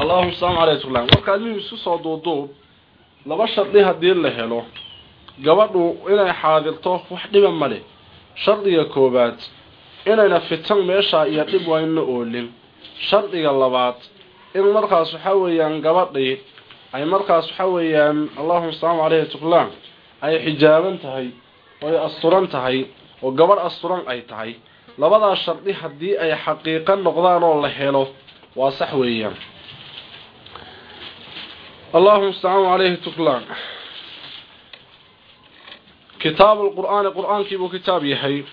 allahuma salaam caleyh tuglan marka ilmihii isu soo duuduub laba shardi haddii la helo gabadhu inay xaadirto wax dhiba male shardiga koobaad inayna fitan meesha iyo dhib wayna oolin. Shardiga labaad in markaas waxa weeyaan gabadhii ay markaas waxa weeyaan allahuma salaam caleyhi tuglaan ay xijaaban tahay oo ay asturan tahay oo gabadh asturan ay tahay labadaa shardi haddii ay xaqiiqo noqdaan oo la helo waa sax weeyaan. Allahuma mustacaan caleyhi tuklaan. Kitaabu lqur'aani qur'aankiibuu kitaab yahay.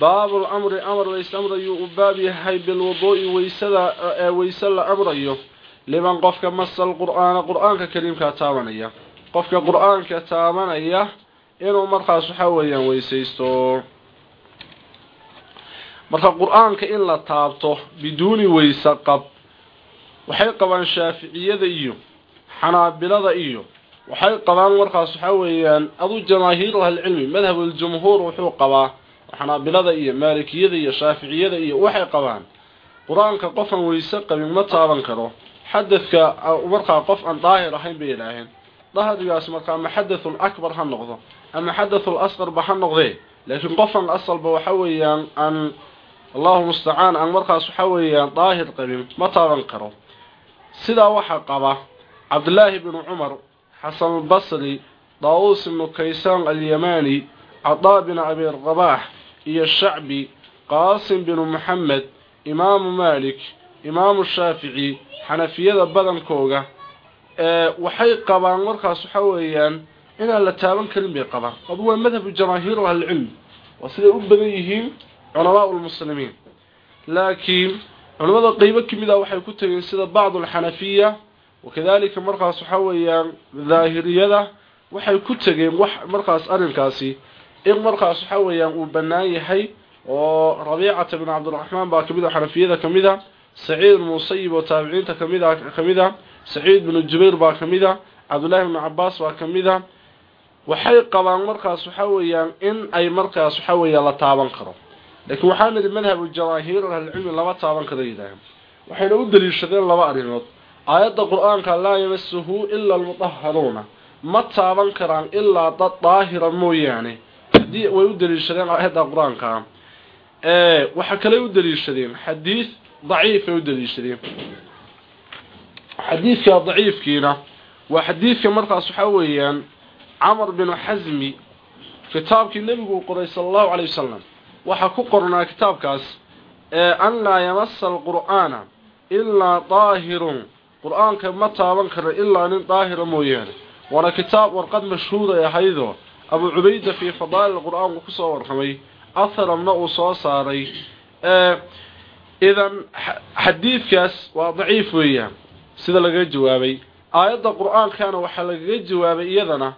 Baabu lamri amar laysamrayo u baab yahay bilwuduu'i waysada ee weyse la amrayo. Liman qofka masa alqur'aana qur'aanka kariimkaa taabanaya. Qofka qur'aanka taabanaya inuu markaas waxaa weeyaan weysaysto marka qur'aanka in la taabto biduuni weyse qab waxay qabaan shaaficiyada iyo xanaabilada iyo waxay qabaan markaas waxaa weeyaan adu jamaahiiru ahlicilmi madhabuljumhuur wuxuu qabaa xanaabilada iyo maalikiyada iyo shaaficiyada iyo waxay qabaan qur'aanka qofan weyse qabin ma taaban karo. Xadadka markaa qof aan daahir ahayn bay yidhaaheen dahrigaas marka ama xadathul akbar ha noqdo ama xadathul asqarba ha noqdee. Laakiin qofan asalba waxa weeyaan aan allahu mustacaan aan markaas waxa weeyaan daahir qabin ma taaban karo. Sidaa waxaa qaba cabdulaahi bnu cumar xasan albasri daawuus ibnu kaysaan alyamaani cadaa bin abi rabaax iyo shacbi qaasim binu maxamed imaamu maalik imaamu shaafici xanafiyada badankooga waxay qabaan markaas waxa weeyaan inaan la taaban karin bay qabaan. Adu waa madhabu jamaahiir ahlilcilmi waa siday u badan yihiin culamaau lmuslimiin laakiin culimada qeybo ka mid ah waxay ku tageen sida bacdu alxanafiya wakadalika markaas waxa weeyaan daahiriyada waxay ku tageen wax markaas arrinkaasi in markaas waxa weeyaan uu bannaan yahay oo rabiicata bin cabdiraxmaan baa ka mid a xanafiyada ka mid a saciid musayib oo taabiciinta ka mid a ka mid a saciid binu jubayr baa ka mid a cabdullaahi bnu cabaas baa ka mid a waxay qabaan markaas waxa weeyaan in ay markaas waxa la taaban karo laakiin waxaa nidhi madhabu jamaahiir ahlilcilmi lama taaban kara yidhaahan waxayna u daliishadeen laba arrimood. Aayadda qur'aanka laa yamasuhu ila almudaharuuna ma taaban karaan ilaa dad daahira mooyaane. Hadii way u daliishadeen aayadda qur'aanka waxa kale u daliishadeen xadiid daciifay u daliishadeen. Xadiidka daciifkiina waa xadiidka markaas waxaa weeyaan camar binu xasmi kitaabkii nebigu uu qoray sala allahu calay wasalam waxaa ku qornaa kitaabkaas an laa yamasa alqur'aana ilaa daahirun. Qur'aanka ma taaban karo ilaa nin daahira mooyaane. Waana kitaab warqad mashhuuray ahaydoo abu cubayda fii fadaa'il qur'aanku ku soo warramay. Atharamna uu soo saaray. Idan xadiidkaas waa daciif weeyaan. Sida lagaga jawaabay aayadda qur'aankana waxaa lagaga jawaabay iyadana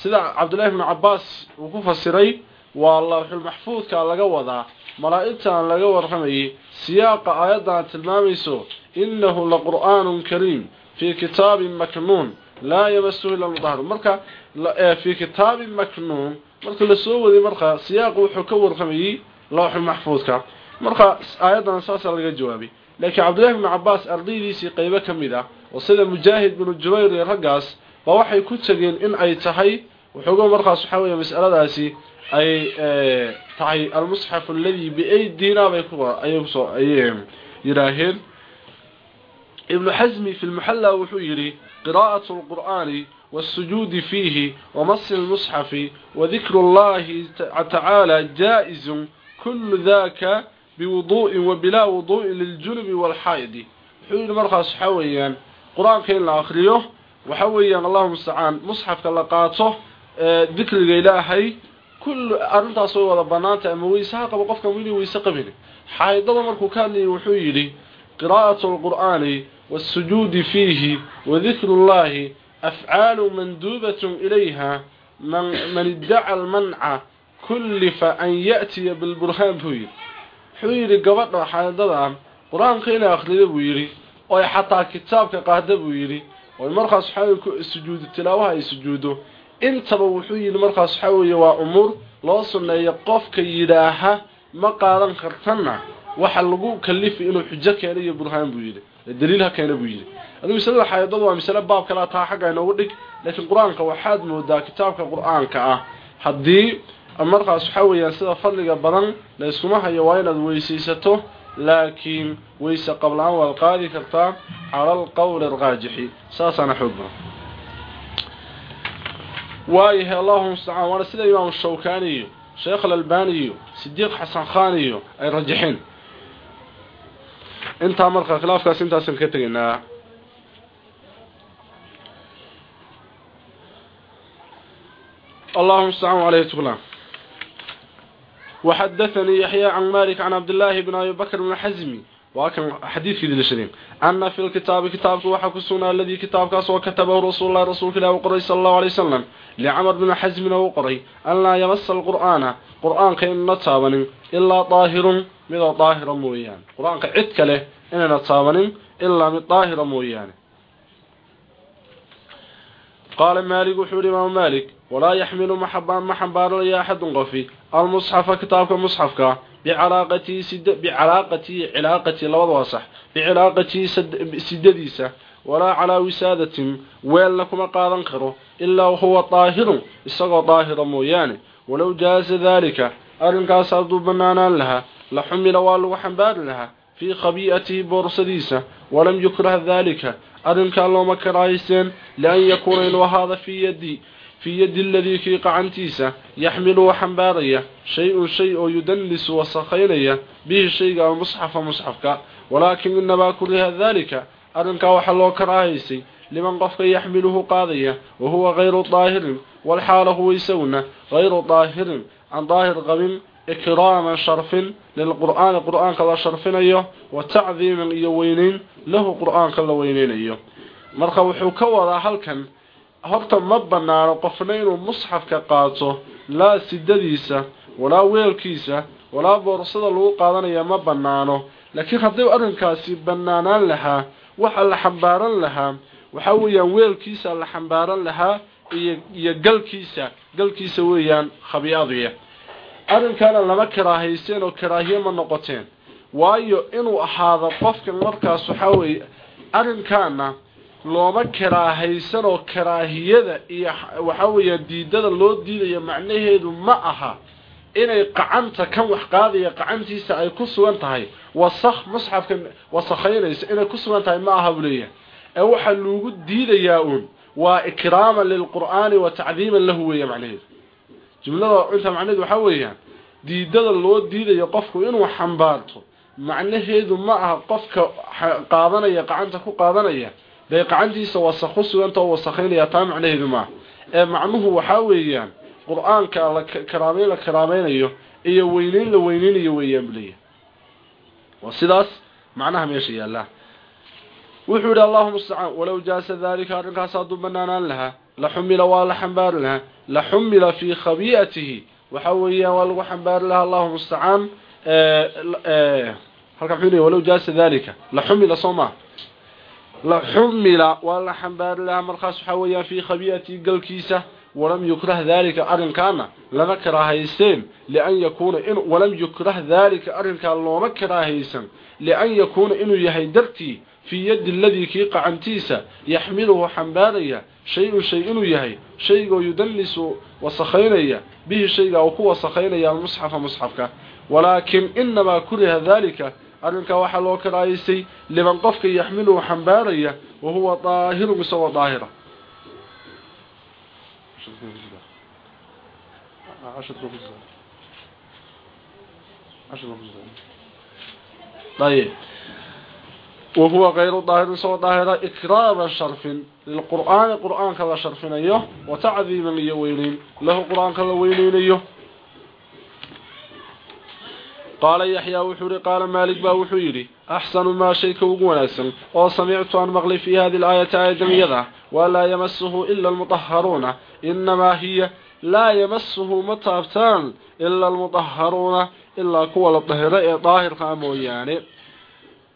sida cabdullaahi bnu cabaas uu ku fasiray waa lawxulmaxfuudka laga wadaa. Malaa'igtaan laga warramayay. Siyaaqa aayaddan tilmaamayso innahu laqur'aanun kariim. Fii kitaabin maknuun. Laa yamasuhu ila mudahar marka fii kitaabin maknuun. Marka la soo waday markaa siyaaqu wuxuu ka warramayey lawxulmaxfuudka marka aayaddan saasaa laga jawaabay laakiin cabdullahi bnu cabaas ardaydiisii qeybo ka mid ah oo sida mujaahid binu jubayr iyo raggaas ba waxay ku tegeen in ay tahay. Wuxuuga markaas waxaa weeye mas'aladaasi ay tahay almusxaf alladii biaydina bay ku ayay kusoo ayay yiraaheen ibn xasmi fi lmuxalla wuxuu yidhi qiraa'atu alqur'aani والسجود فيه ومس المصحف وذكر الله تعالى جائز كل ذاك بوضوء وبلا وضوء للجنب والحائض حول مرخص حويا قرآن كين لآخريه وحويا اللهم استعان مصحف كاللقاته ذكر الإلهي كل أرنتاas way wada banaanta ama weysaha qabo qofka wili weysa qabin xaydada markuu ka hadlayay wuxuu yiri qiraa'atu alqur'ani was-sujuud fihi wa dhikru allahi af'aalu mandubatun ilayha man man idda'a al-man'a kullifa an ya'ti bil burhan buyi wuxuu yiri gabadha xaydada quraanka ila akhriyo buu yiri oo ay xataa kitaabka qaada buu yiri intaba wuxuu yidhi markaas waxaa weeye waa umuur loo sunneeyo qofka yidhaaha ma qaadan kartana waxa lagu kalifi inuu xujo keeno iyo burhaan buu yiri daliil ha keeno buu yiri adigu misalada xaydadu waa misale baab kala taa xaga inoogu dhig laakiin quraanka waxaad moodaa kitaabka quraanka ah. Haddii markaas waxa weeyaan sida fadliga badan la iskuma hayo waa inaad weysaysato laakiin weyse qablaan waad qaadi kartaa cala alqowl alraajixi saasana xoog badan waayahay allahuma mustacaan waana sida imaam shawkani iyo sheekh alalbani iyo sidiiq xasan khan iyo ay rajaxeen intaa marka khilaafkaas intaasan ka tegaynaa اللهم استعان عليه تقلان وحدثني يحيى عن مالك عن عبد الله بن أبي بكر بن حزمي وكان حديث في الشرين أن في الكتاب كتابك وحكو السنة الذي كتابك وكتبه رسول الله رسول الله وقري صلى الله عليه وسلم لعمر بن حزم وقري أن لا يمس القرآن قرآن كإن نتابن إلا طاهر من طاهر مويان قرآن كعدك له إن نتابن إلا من طاهر مويان qaala maalik wuxuu yidhi imaamu maalik walaa yaxmilu ma xambaaranayo axadun qofi almusxafa kitaabka musxafka bicalaaqatii cilaaqatii labada waa sax bicilaaqatii sidadiisa walaa calaa wisaadatin weelna kuma qaadan karo ilaa huwa daahirun isagoo daahira mooyaane walow jaaza daalika arrinkaas hadduu bannaanaan lahaa la xumila waa lagu xambaari lahaa fii khabii'atihi boorsadiisa walam yukrah daalika arrinkaa looma karaahayseen lian yakuuna inuu ahaada fii yadi fii yadi ladii kii qacantiisa yaxmilu wa xambaaraya shay-un shay oo yudannisu wasakhaynaya bihi shayga ama musxafa musxafka walaakin inabaa kuriha daalika arrinkaa waxaa loo karaahaysay liman qofka yaxmiluhu qaadaya wa huwa hayru daahirin walxaala huwa isaguna hayru daahirin aan daahir qabin ikraaman sharfin lilqur'aani qur'aanka la sharfinayo wa tacdiiman iyo weyneyn lahu qur'aanka la weyneynayo. Marka wuxuu ka wadaa halkan horta ma banaano qofna inuu musxafka qaato laa sidadiisa walaa weelkiisa walaa boorsada lagu qaadanaya ma banaano laakiin haddii arrinkaasi banaanaan lahaa waxa la xambaaran lahaa waxa weeyaan weelkiisa la xambaaran lahaa iyo galkiisa galkiisa weeyaan khabiiadiya arrinkaana lama karaahayseen oo karaahiye ma noqoteen. Waayo inuu ahaado qofkan markaas waxaa weeye arrinkaana looma karaahaysan oo karaahiyada iyo waxa weeyaan diidada loo diidayo macnaheedu ma aha inay qacanta kan wax qaadaya qacantiisa ay ku sugan tahay. Wasakh musxafka wasakhaynaysa inay ku sugan tahay ma aha buleeya ee waxa loogu diidayaa uun waa ikraaman lilqur'aani wa tacdiiman lahu weeya macnaheedu jumlada inta macnaheedu waxa weeyaan diidada loo diidayo qofku inuu xambaarto macnaheedu ma aha qofka qaadanaya qacanta ku qaadanaya bay qacantiisa wasakh u suganta oo wasakhaynaya taa macnaheedu maaha ee macnuhu waxaa weeyaan qur'aanka la karaameyn la karaameynayo iyo weyneyn la weyneynayo weeyaan buleeya waa sidaas macnaha meesha yaallaa. Wuxuu yidhi allahuma istacaan walow jaasa daalika arrinkaas hadduu banaanaan lahaa laxumila waa la xambaari lahaa. Laxumila fii khabii'atihi waxa weeyaan waa lagu xambaari lahaa. Allahuma mustacaan halka muxuu leeyahy walow jaasa dalika laxumila soo maa laxumila waa la xambaari lahaa. Markaas waxaa weeyaan fii khabii'atihi galkiisa. Walam yukrah dalika arrinkaana lama karaahayseen lian yakuuna in walam yukrah dalika arrinkaa looma karaahaysan. Lian yakuuna inuu yahay dartii fii yadi aladii kii qacantiisa yaxmiluhu xambaaraya shay-un shay inuu yahay shaygoo yudallisu wasakhaynaya bihi shaygaa uu ku wasakhaynaya almusxafa musxafka. Walaakin inamaa kuriha daalika arrinkaa waxaa loo karaayeysay liman qofka yaxmiluhu xambaaraya wa huwa daahirun isagoo daahira. وهو غير ظاهر سوى ظاهرة إكرام شرف للقرآن قرآن كذا شرفنا أيه وتعذيما ليوينين له قرآن كذا وينين أيه قال يحيى وحوري قال مالك با وحوري أحسن ما شيك وقوناسا وسمعت أن مغلي في هذه الآية آية جميلة ولا يمسه إلا المطهرون إنما هي لا يمسه مطابتان إلا المطهرون إلا كوى الطهراء طاهر قاموا يعني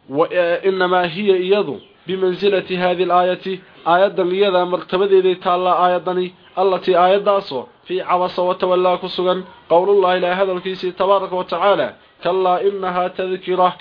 وإنما هي يضو بمنزلة هذه الآية آية يذا مرتبة ذي تعالى آية التي آية داسو في عبس وتولى كسغا قول الله إلى هذا الكيس تبارك وتعالى كلا إنها تذكرة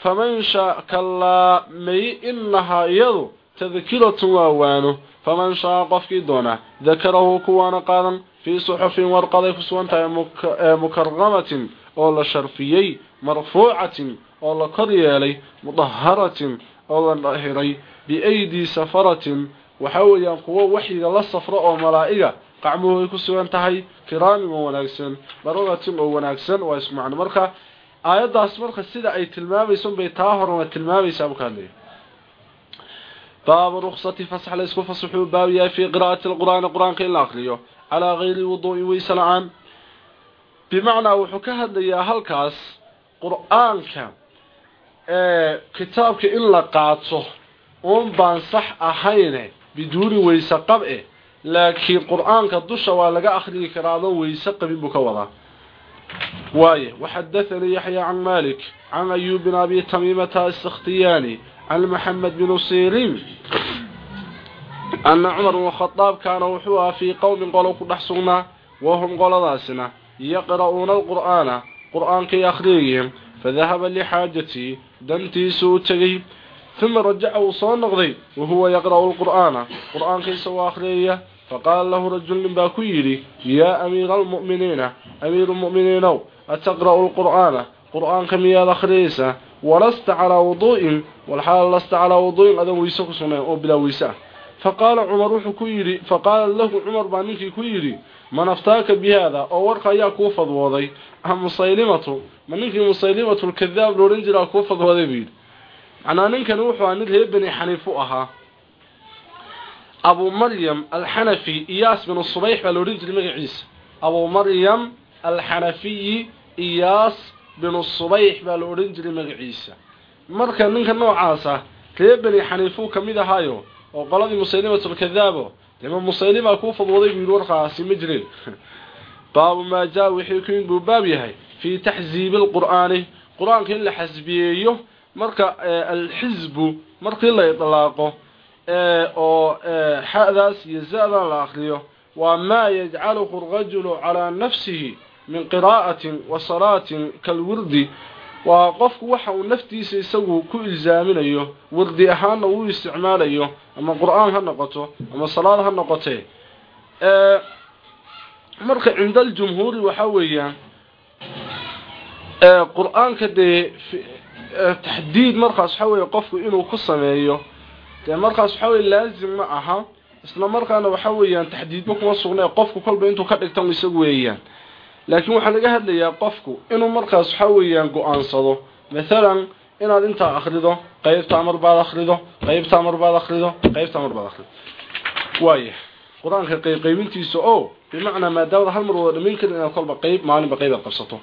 فمن شاء كلا مي إنها يضو تذكرة واوانه فمن شاء قفك دونه ذكره كوانا قادا في صحف ورقضي فسوانتا مكرمة أولا شرفيي مرفوعة أولا قريالي مطهرة أولا ظاهري بأيدي سفرة وحاول ينقوى وحي للصفراء وملائكة قعمه يكسوان تهي كرام وناكسن برغة وناكسن واسمعنا مرخة آيات مرخة السيدة أي تلماميسون بيتاهر وتلماميس أبكالي باب رخصة فصح ليسكو فصحوا باوية في قراءة القرآن القرآن كي الأخريو على غير الوضوء ويسلعان bimacnaa wuxuu ka hadlayaa halkaas qur'aanka ee kitaabka in la qaato. Uun baan sax ahayne biduuni wayse qab-e laakiin qur'aanka dusha waa laga akhriyi karaa adoo wayse qabin buu ka wadaa. Waaye waxadathanii yaxya can malik can ayub bin abi tamiimata asakhtiyaani can maxamed bin sirin ana cumar bn khadaab kaana wuxuu aha fii qowmin qolo ku dhex sugnaa wahum qoladaasina. yaqra'uuna alqur'aana qur-aankay akhriyayeen fadahaba lixaajatii dantiisu u tegey ثم رجع وصون نقضي وهو يقرأ القرآن قرآن كيس وآخرية فقال له رجل باكيري يا أمير المؤمنين أمير المؤمنين أتقرأ القرآن قرآن كمية أخريسة ولست على وضوء والحال لست على وضوء هذا ويسك سنة أو بلا ويسة فقال عمر كيري فقال له عمر بانك man aftaaka bi haada oo warka ayaa kuu fadwooday am musaylimatu. Ma ninkii musaylimatu lkadaab loodhan jiraa kuu fadwooday buu yidhi. Macnaa ninkani wuxuu aa mid reer bani xaniif u ahaa. Abu maryam alxanafi iyaas binu subayx baa loodhan jiray magaciisa abu maryam alxanafiyi iyaas binu subayx baa la odhan jiray magaciisa marka ninka noocaasa ah, reer bani xaniifu ka mid ahaayo oo qoladii musaylimatulkadaabo dema musaylima kuu fadwaday buu yidhi warkaasi ma jireen baabu maa jaa wixii ku in buu baab yahay. Fii taxziibi lqur'aani qur'aanka in la xasbiyeeyo marka alxizbu markii la idlaaqo oo xadaas iyo zadan la akhriyo waa maa yajcaluhu arajulu calaa nafsihi min qiraa'atin wa salaatin kalwirdi waa qofku waxa uu naftiisa isagu ku ilzaaminayo wirdi ahaanna uu isticmaalayo ama qur'aan ha noqoto ama salaad ha noqotee marka cinda aljumhuuri waxaa weeyaan qur'aanka dee taxdiid markaas waxa weeye qofku inuu ku sameeyo dee markaas waxa weye laazim ma aha isla markaana waxa weeyaan taxdiidba kuma sugnay qofku kolba intuu ka dhigtan isagu weeyaan laakiin waxaa laga hadlayaa qofku inuu markaas waxa weeyaan go'aansado. Maalan inaad intaa akrido qeybta amar baad akrido qeybta amar baad akrido qeybta amar baad akrido waaya qur'aanka qeybqaybintiisa oo bimacnaa maadaamada hal mar wada dhamayn karin inaad kolba qayb maalinba qayb aad qabsato.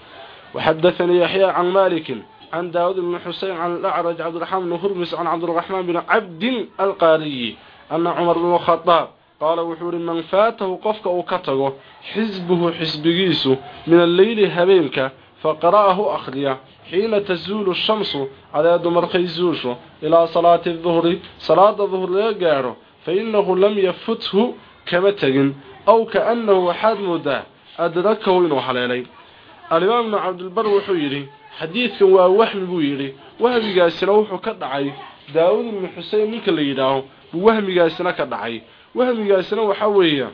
Waxadathanii yaxyaa can malikin can daawud bni xuseyn can alacraj cabdiraxmaan bni hurmis can cabdiraxmaan bni cabdin alqaariyi ana cumar bn khadaab qaala wuxuu ihi man faatahu qofka uu ka tago xisbuhu xisbigiisu min alleyli habeenka faqara'ahu akhriya. Xiina tazuulu shamsu cadeedu markay suusho ilaa salaati duhri salaada duhr laga gaadho fa innahu lam yafuthu kama tegin aw kaannahu waxaad moodaa adrakahu inuu haleelay. Alimaam ibnu cabdilbar wuxuu yidhi xadiidkan waa wahmi buu yidhi. Wahmigaasina wuxuu ka dhacay daawud ibnu xuseyn ninka la yidhaaho buu wahmigaasina ka dhacay wahmigaasina waxaa weeya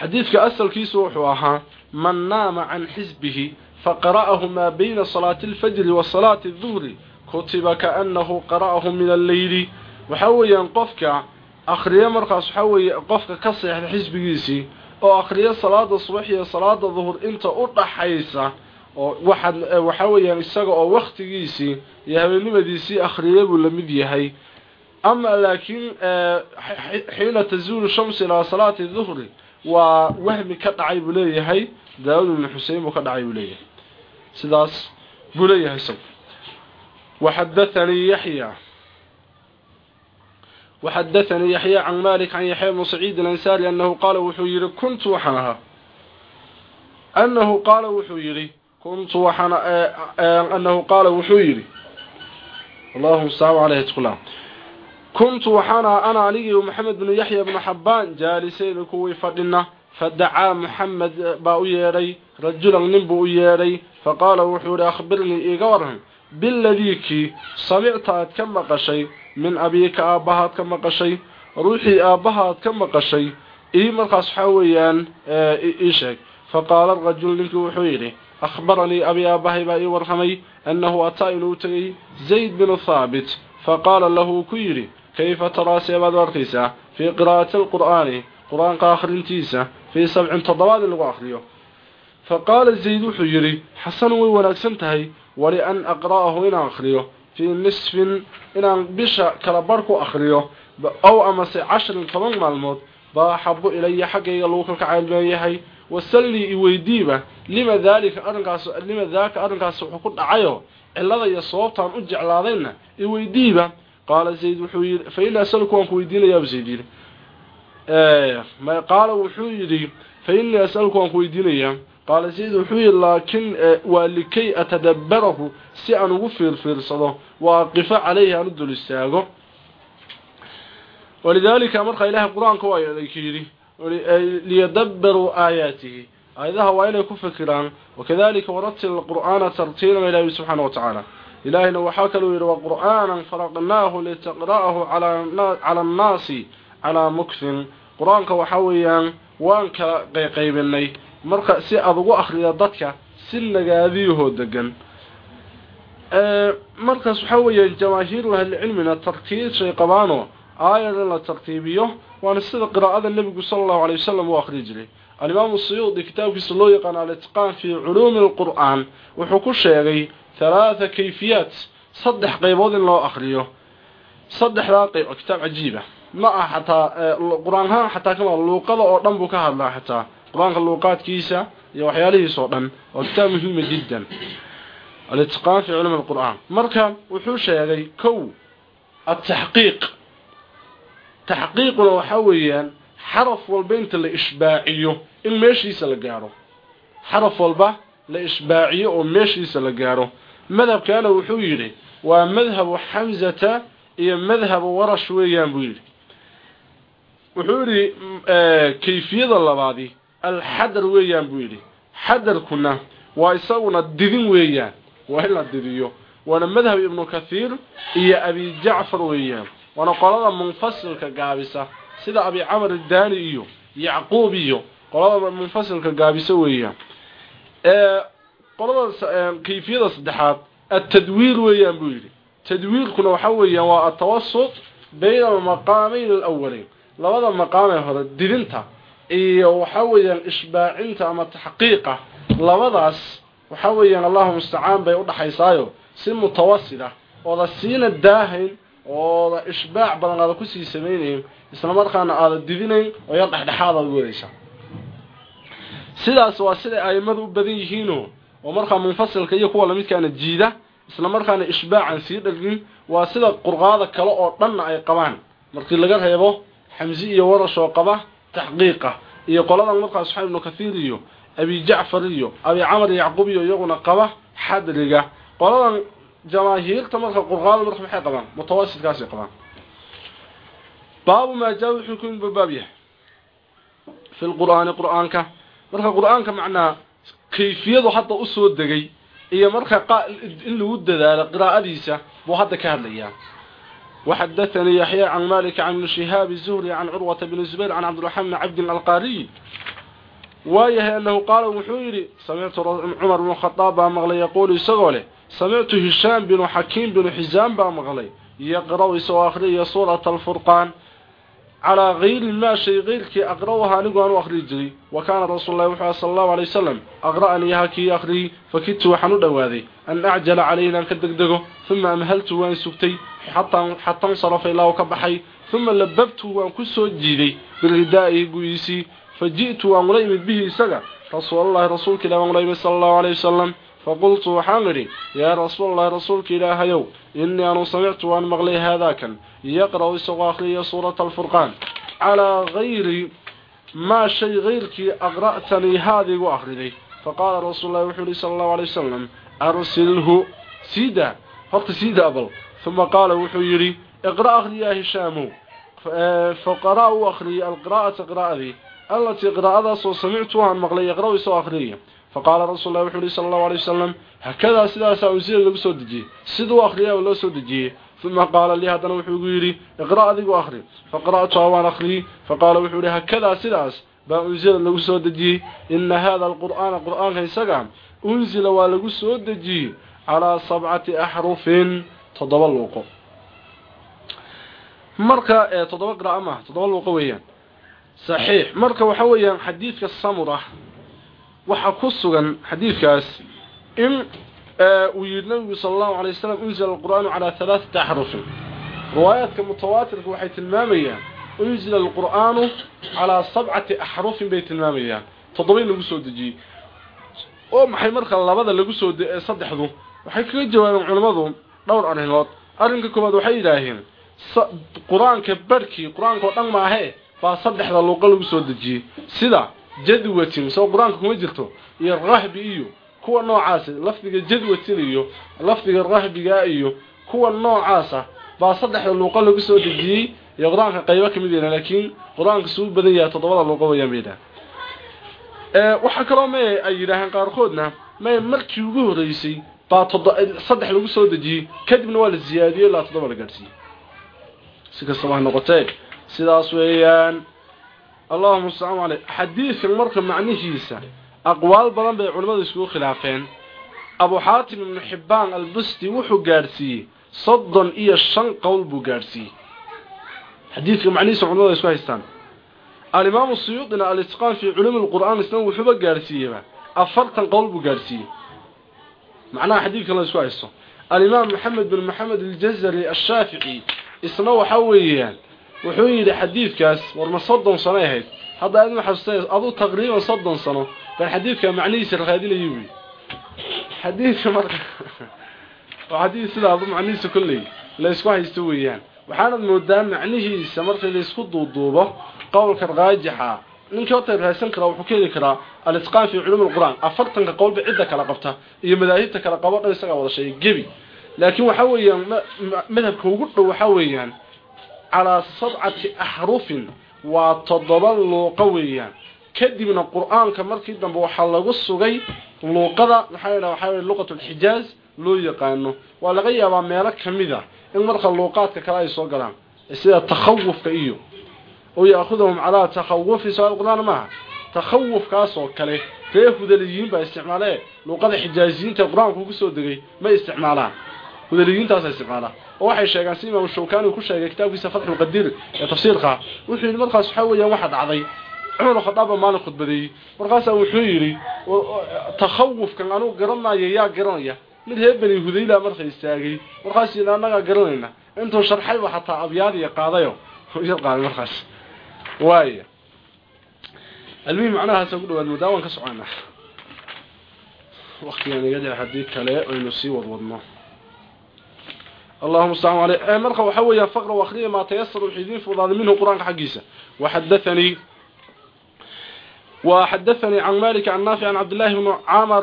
xadiidka asalkiisu wuxuu ahaa man naama can xisbihi faqara'ahu maa bayna salaati alfajri wa salaati aduhri kutiba kaannahu qara'ahu min alleyli. Waxaa weeyaan qofka akhriyo markaas waxaa qofka ka seexda xisbigiisii oo akhriyo salaada subax iyo salaada duhur inta u dhaxaysa oo waxaad waxa weeyaan isaga oo waqtigiisii iyo habeennimadiisii akhriyay buu la mid yahay ama laakiin xiina tazuulu shamsi ilaa salaati duhri waa wahmi ka dhacay buu leeyahay daawud ibnu xusein buu ka dhacay buu leeyahay sidaas buu leeyahay isagu waxadathanii yaxya kuntu waxaana ana anigii maxamed binu yaxya bnu xabaan jaalisayni kuwii fadhina fadacaa maxamed eh, baa u yeedhay rajulan nin buu u yeedhay faqaala wuxuu ihi akhbirnii iiga waran biladii kii samicta aad ka maqashay min abiika aabbahaad ka maqashay ruuxii aabbahaad ka maqashay ii markaas waxaa weeyaan eh, ii sheeg. Faqaala rajul ninkii wuxuu yidhi akhbaranii abi aabbahay baa ii warramay annahu ataa inuu tegay zayd binu thaabit. Faqaala lahu ku yidhi kayfa taraa seebaad u arkaysaa fii qiraa'ati alqur'aani qur'aanka akhrintiisa fii sabcin toddobaad in lagu akhriyo fa qaala zayd wuxuu yidhi xasanun way wanaagsan tahay wali an aqra'ahu inaan akhriyo fii nisfin inaan bisha kala barh ku akhriyo ow amase cashirin toban maalmood baa xabu ilaya xaggayga lagu kalka cayl baan yahay wasallii iweydiiba lima daalika arrinkaas lima daaka arrinkaas wuxuu ku dhacayo cillada iyo sababtaan u jeclaadayna iweydiiba qaala zayd wuxuu yidhi failaa asaluka waan ku weydiinayaa bu zayd yidhi qaala wuxuu yidhi fainii asaluka waan ku weydiinayaa qaala zayd wuxuu yidhi laakiin waa likay atadabbarahu si aan ugu fiirfiirsado wa aqifo caleyhi aan u dul istaago walidaalika markaa ilaahay qur'aanka waa idinka yidhi liyadabbaruu aayaatihi aayadaha waa inay ku fikiraan wakadalika waratil qur'aana tartiila ilaahi subxaana wa tacaala ilaahayna waxaa kaluu yidhi waqur'aanan faraqnaahu litaqra'ahu cala annaasi calaa muksin. Qur'aanka waxaa weeyaan waan kala qayqaybinay marka si aada ugu akrida dadka si nagaadiyahoo degan markaas waxaa weeyaan jamaahiiru ahlicilmina tartiibsay qabaano aayad in la tartiibiyo waana sida qiraa'ada nebigu sala allahu alay wasalam u akhriyi jiray. Alimaamu siyuudi kitaabkiisa loo yaqaano al itqaan culuumi lqur'aan wuxuu ku sheegay ثلاثة كيفيات صدح قيبود الله أخريه صدح راقي كتاب عجيبة ما حتى القرآن ها حتى كما اللوقة أردن كهر لا حتى قرآن اللوقات كيسة يوحياله صوتا وكتاب مهم جدا الاتقان في علوم القرآن مركب وحو شيغي كو التحقيق تحقيقنا وحويا حرف والبنت الإشباعيه إن ماشيس لقاره madhabkaana wuxuu yidhi waa madhabu xamsata iyo madhabu warash weeyaan buu yidhi. Wuxuu yidhi kayfiyada labaadi alxadar weeyaan buu yidhi. Xadarkuna waa isaguna didin weeyaan waa in la didiyo. Waana madhab ibnu kathiir iyo abi jacfar weeyaan. Waana qolada munfasilka gaabisa sida abi camar daani iyo yacquub iyo qolada munfasilka gaabisa weeyaan qolada kayfiyada saddexaad at-tadwir weeyaan buu yiri tadwirkuna waxa weeyaan waa at-tawassut bayna al-maqamayn al-awwalayn. Labada maqaam ee hore didinta iyo waxa weeyaan isbaacinta ama tahqiiqa labadaas waxa weeyaan Allahu musta'an bay u dhaxaysaayo. Si mutawassida oo la siina daahayn oo ishbaac badan aad ku sii sameeyeen isla markaana aad didinayn oo yar dhaxdhaxaad aad weeysa sidaas waa sida aymadu u badan yihiin oo markaa munfasilka iyo kuwa lamidkaana jiida isla markaana ishbaacan sii dhagin waa sida qurqaada kale oo dhanna ay qabaan. Markii laga reebo xamsi iyo warashoo qaba taxqiiqa iyo qoladan markaa suxaab ibnu kathiir iyo abi jacfar iyo abi camar yacquub iyo iyaguna qaba xadriga. Qoladan jamaahiirta marka qurqaada marka maxay qabaan? Mutawasitkaasay qabaan. Baabu maa jaa wuxuu ku babaab yahay. Fi lqur'aani qur'aanka. Marka qur'aanka macnaa kayfiyadu hadda u soo degay iyo marka in lagu dadaalo qiraa'adiisa buu hadda ka hadlayaa وحدثني يحيى عن مالك عن شهاب الزهري عن عروة بن الزبير عن عبد الرحمن عبد القاري ويه أنه قال وحيري سمعت عمر بن الخطاب مغلي يقول يسغله سمعت هشام بن حكيم بن حزام بامغلي يقرأ يسوى أخري سورة الفرقان calaa kayri llah shay keyrkii aqra-uha anigu aan u akhriyi jiray. Wa kaana rasuululahi wuxuu sal allahu alay wasalam aqra-anii hakii akhriyi fakidtu waxaan u dhowaaday an acjala calayhi inaan ka degdego uma amhaltu waan sugtay xata insarafa ilaa u ka baxay uma lababtu waan ku soo jiiday biridaa'ihi gu-iisii fa ji'tu waan ula imid bihi isaga rasuulalahi rasuulka ilah ula imid sala allahu alay wasalam فقلت وحامري يا رسول الله رسولك إلهيو إني أنا سمعت وأن مغلي هذاك يقرأ يسوى سورة الفرقان على غير ما شيء غيرك أقرأتني هذه وأخرجي فقال رسول الله وحولي صلى الله عليه وسلم أرسله سيدا فرط سيدا أبل ثم قال وحولي اقرأ أخري يا هشام فقرأ أخري القراءة قراءة ذي التي قراءة سمعتها مقلي يقرأ faqaala rasuul uxuu ihi sala allahu alay wasalam hakadaa sidaasaa unsiya lagu soo dejiyey siduu akhriyaaba loo soo dejiyey uma qaala lii haddana wuxuu igu yidhi iqra' adigu akhri faqara'tuha waan akhriyey faqaala wuxuu ihi hakadaa sidaas baa unsila lagu soo dejiyey ina haada alqur'aana qur'aanka isaga unsila waa lagu soo dejiyey calaa sabcati axrufin toddoba luuqo marka toddoba qira'a toddoba luuqo weeyaan saxiix marka waxa weeyaan xadiidka samura waxa ku sugan xadiidkaas in uu yidhi nabigu sallallahu alayhi wasallam unzila alqur'aanu ala thalathati ahruf riwaayaadka mutawaatirka waxay tilmaamayaan unzila alqur'aanu ala sab'ati ahruf bay tilmaamayaan. Todoba lagu soo dejiyay oo maxay marka labada lagu soo saddexdu? Waxay kaga jawaabeen culimadu dhowr arrimood. Arrinka koobaad waxay yidhaaheen qur'aanka barhkii qur'aanka oo dhan maahe baa saddexda luuqo lagu soo dejiyey. Sida jadwatin soo qur'aanka kuma jirto. Iyo rahbi iyo kuwa noocaasa lafdiga jadwatin iyo lafdiga rahbiga iyo kuwa noocaasa baa saddexda luuqo lagu soo dejiyey. Iyo qur'aanka qaybo ka mid yahay laakiin qur'aanka suu badan yahay toddobada luuqo wayaan bay yidhaha waxaa kaloo may ay yidhaaheen qaarkoodna may markii ugu horeysay baa saddex lagu soo dejiyey. Kadibna waa la ziyaadiyey ilaa toddoba la gaadhsiiyey. Si kastaba ha sidaas weeyaan allahuma mustacaan caley xadiidkan marka macnihiisa aqwaal badan bay culimmadu iskugu khilaafeen. Abu xaatim ibnu xibbaan albusti wuxuu gaadhsiiyey soddon iyo shan qowl buu gaadhsiiyey. Xadiidka macnihiisa culimadu ay isku haystaan. Alimaamu suyuudina alitqaan fii culuumi lqur'aan isna wuxuuba gaadhsiiyeyba. Afartan qowl buu gaadhsiiyey. Macnaha xadiidkan la isku haysto. Alimaam maxamed bin maxamed aljazari ashaafici isna waxa weeyaan wuxuu yidhi xadiidkaas war ma soddon sano ahayd. Hadda aad ma xasuustay aduu taqriiban soddon sano. Baan xadiidka macnihiisa raadinayay wy xadiidka marka waa xadiid adu macnihiisa kolley la isku haysto weeyaan. Waxaanad moodaa macnihiisa marka la isku duuduubo qowlka raajixa. Ninkii horta raadsan karaa wuxuu ka heli karaa alitqaan fi culuum alqur'aan afartanka qowlba cidda kala qabta iyo madaahibta kala qabo dhan isagaa wada sheegay gebi. Laakiin waxa weeyaan madhabka ugu dhow waxa weeyaan calaa sabcati axrufin waa toddoba luuqo weeyaan. Kadibna qur'aanka markii dambe waxaa lagu sugay luuqada maxaa yidhaha waxaa weye luqat alxijaaz loo yaqaano. Waa laga yaabaa meelo ka mid a in marka luuqaadka kale ay soo galaan sida takhawufka iyo oo yaakudahum calaa takhawufi soo qur'aan maaha. Takhawufkaas oo kale ree hudaliyiin baa isticmaalee. Luuqada xijaaziyiinta qur'aanku ku degay ma isticmaalaan. Hudaliyiintaas isticmaalaan. oo waxay sheegaan si imaam shawkani ku sheegay kitaabkiisa fathul qadir ee tafsiirka. Wuxuu yiri markaas waxa weeyaan waxa dhacday. Cumar khadaab maalin khudbadeeyay markaas wuxuu yiri takhawufkan anu garanaya yaa garanaya. Mid heebani hudayla markay istaagay. Markaas ina anaga garanayna. Intuu sharxay waxa taa abyaad iyo qaadayo. Iyo qaaday markaas. Waaya almuhim macnaha soo dhawaad mudaawan ka socona waqtigan iga jira haddii kale aynu sii wadwadno اللهم صل عليه مرقه waxa weeyaa faqra waqriya ma tayassar xidin fudaad minhu quraanka xaqiisa وحدثني وحدثني عن مالك عن نافع عن عبد الله بن عامر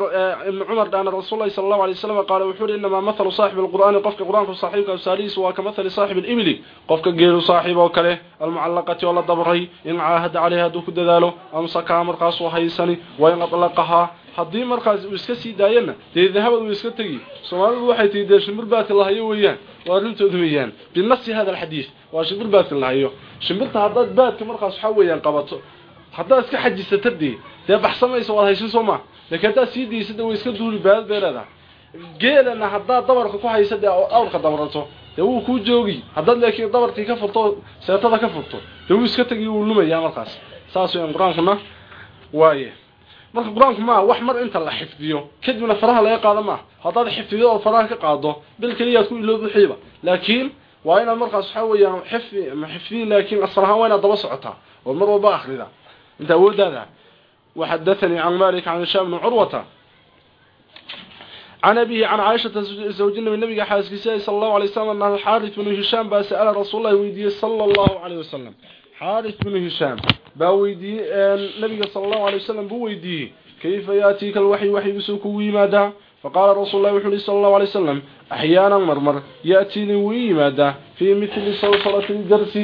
بن عمر أن رسول الله صلى الله عليه وسلم قال وحور إنما مثل صاحب القرآن قفك قرآن صاحبك وساليس وكمثل صاحب الإبل قفك غير صاحبه وكله المعلقة ولا دبري إن عاهد عليها دوك دذاله أمسك أمر قاس وحيسني وإن أطلقها haddii markaas uu iska sii daayana dee dahabad uu iska tegi soomaalidu waxay tii dee shimbir baadka lahayo weeyaan. Waa arrintoodu weeyaan binafsi hada alxadiid waa shimbir baadka lahayo. Shimbirta haddaad baadka markaas waxaa weeyaan qabato. Haddaad iska xajisata dee dee baxsamaysa waad haysin soo maa laakiin haddaad sii daysada way iska duuli baadad bay geelana haddaad dabarka ku haysa dee awrka dabarato dee wuu kuu joogi haddaad laakiin dabarkii ka furto seetada ka furto dee wuu iska tegi wuu lumayaa markaas. Saas weeyaan qur'aankuna waaye marka quraanku ma wax mar inta la xifdiyo kadibna faraha laga qaado ma hadaad xifdiyo oo faraha ka qaado bil kaliya ku iloobo xiiba laakiin waa ina markaas waxa weeyaan xifdi ma xifdi laakiin asalaha waa ina daba socota oo mar walba akhrida inta wadada وحدثني عن مالك عن هشام بن عروة عن أبيه عن عائشة زوج النبي حاسكي صلى الله عليه وسلم أن الحارث بن هشام بسأل رسول الله ويدي صلى الله عليه وسلم xaaris binu hishaam baa weydiiyey nabiga sala allahu alay wasalam buu weydiiyey kayfa yaatiika alwaxyu waxyigusuu kugu yimaadaa faqaala rasuulullahi wuxu uhi sala allahu alay wasalam axyaanan marmar yaatiini wuu i yimaadaa fii mitli salsalati ljarsi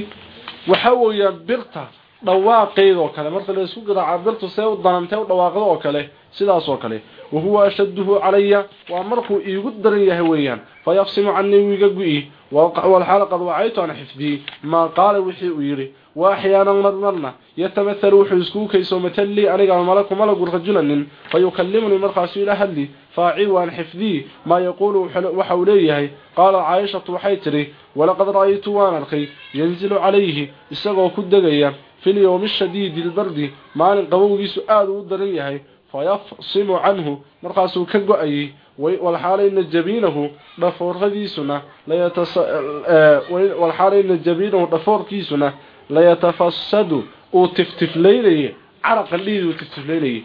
waxa weeyaan birta dhawaaqeeda oo kale marka la isku garaaca birtu see u danantee u dhawaaqda oo kale sidaas oo kale wahuwa ashaduhu calaya waa markuu iigu daran yahay weeyaan fayafsimu canii wiiga gu-i walxaal wacaytu aan xifdii maa qaala wixii uu yidhi wa axyaanan marmarna yatamathalu wuxuu iskuu kayso matallii aniga malaku malagu rajulanin fayukallimunii markaasuu ila hadli faacil waan xifdii maa yaquulu waxa uu leeyahay qaala caaishatu waxay tidhi walaqad ra'aytu waan arkay yanzilu calayhi isagoo ku degaya fi lyowmi shadiidi lbardi maalin qabowgiisu aada u daran yahay fayafsimu canhu markaasuu ka go'ayay layatafassadu uu tiftiflaynaye caraqa dhiiduu tiftiflaynaye.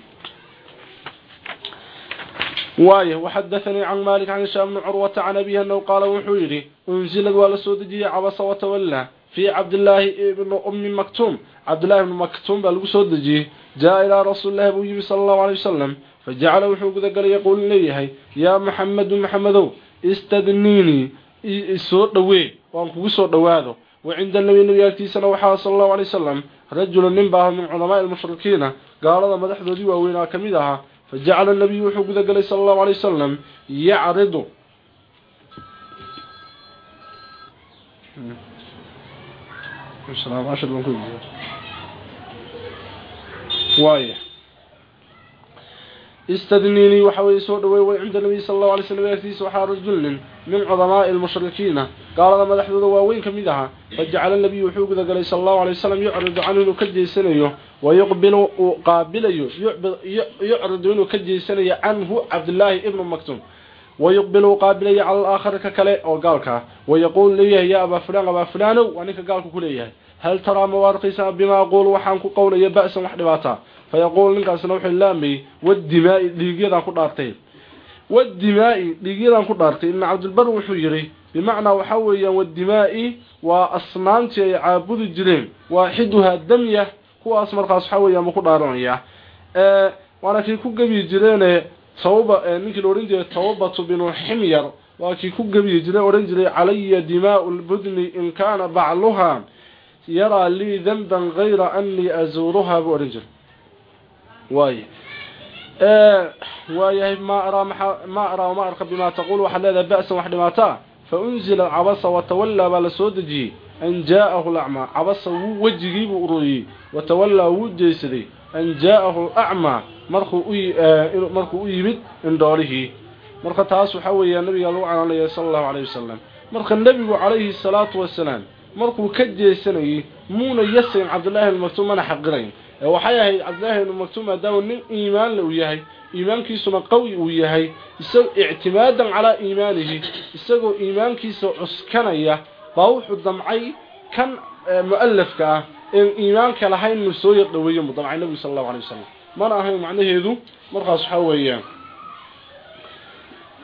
Waaye waxadathanii can maalik can hishaam bni curwata can abiihi annahu qaala wuxuu yidhi unsilad waa la soo dejiyey وتولى في fii cabdillaahi ibni ummi maktuum. Cabdillahi ibni maktuum baa lagu soo dejiyey jaa ilaa rasuulilahi buu yimi sala allahu aley wasalam fajacala wuxuu gudagalay yaquulu leeyahay محمد محمد maxamedow istadniinii isoo dhowee waan kugu soo dhowaado. وان كوغو سور دواادو وعند النبي نبي سنة وحا صلى الله عليه وسلم رجل نباه من علماء المشركين قال هذا مدحدودي ووينا كميدها فجعل النبي وحوق ذكر صلى الله عليه وسلم يعرض السلام عشر من كل وايه istadniinii waxa weye soo dhaweey way cinda nabiy sala allahu alay slam agtiisa waxaa rajul nin min cudamaa'i almushrikiina gaalada madaxdooda waaweyn ka mid ahaa fajacala nabiyu wuxuu gudagalay sala allahu alay wasalam yucridu canhu inuu ka jeysanayo wayuqbilu uu qaabilayo yucridu inuu ka jeysanayo canhu cabdillaahi ibnu maktuum. Wayuqbilu uu qaabilayo cala alaakhari ka kale oo gaalka. Ah wayaquul leeyahay yaa abaa fulaan abaa fulaanow waa ninka gaalku ku leeyahay hal taraa ma waad arkaysaa bimaa aquul waxaan ku qowlaya ba-san wax dhibaata fa yaquul ninkaasna wuxuu laamayey wadimaa-i dhiigyadaan ku dhaartay wadimaa-i dhiigyadaan ku dhaartay ibnu cabdilbar wuxuu yidhi bimacnaa waxaa weeyaan wadimaa-i waa asnaamtii ay caabudi jireen waaxiduhaa damya kuwaas markaas waxaa weeyaan buu ku dhaaranaya waana kii ku gebiyi jireene tawba la odhan jiray tawbatu binu ximyar waa kii ku gebiyi jireen odhan jiray calaya dimaau lbudni in kaana bacluha yaraa lii danban hayra anii azuuruhaa buu odhan jiray. Waay waayahay ma araa ma araa wama arka bimaa taquul waxaad leedahay ba'san wax dhibaato ah faunzila cabasa watawallaa baa la soo dejiyey. An jaa'ahu lacmaa cabasa wuu wejigii buu ururiyey. Watawallaa wuu jeesaday. An jaa'ahu lacmaa markuu markuu u yimid indhoolihii. Marka taas waxaa weeyaa nabigaa lagu canaanaya sala allahu calayh wasalam marka nebigu calayhi salaatu wasalaam ka jeesanayay muuna yasin cabdullaahi almaktuum mana xaqirayn waxay ahayd cabdullaahi almaktuum maadaama nin iimaan la uu yahay iimaankiisuna qawi uu yahay isagoo ictimaadan calaa iimaanihi isagoo iimaankiisa cuskanaya baa wuxuu damcay kan mu'alafka ah een iimaanka lahayn inuu soo yar dhaweeyo mu damcay nabigu sala allahu alay wasalam mana ahayn macnaheedu? Markaas waxaa weeyaan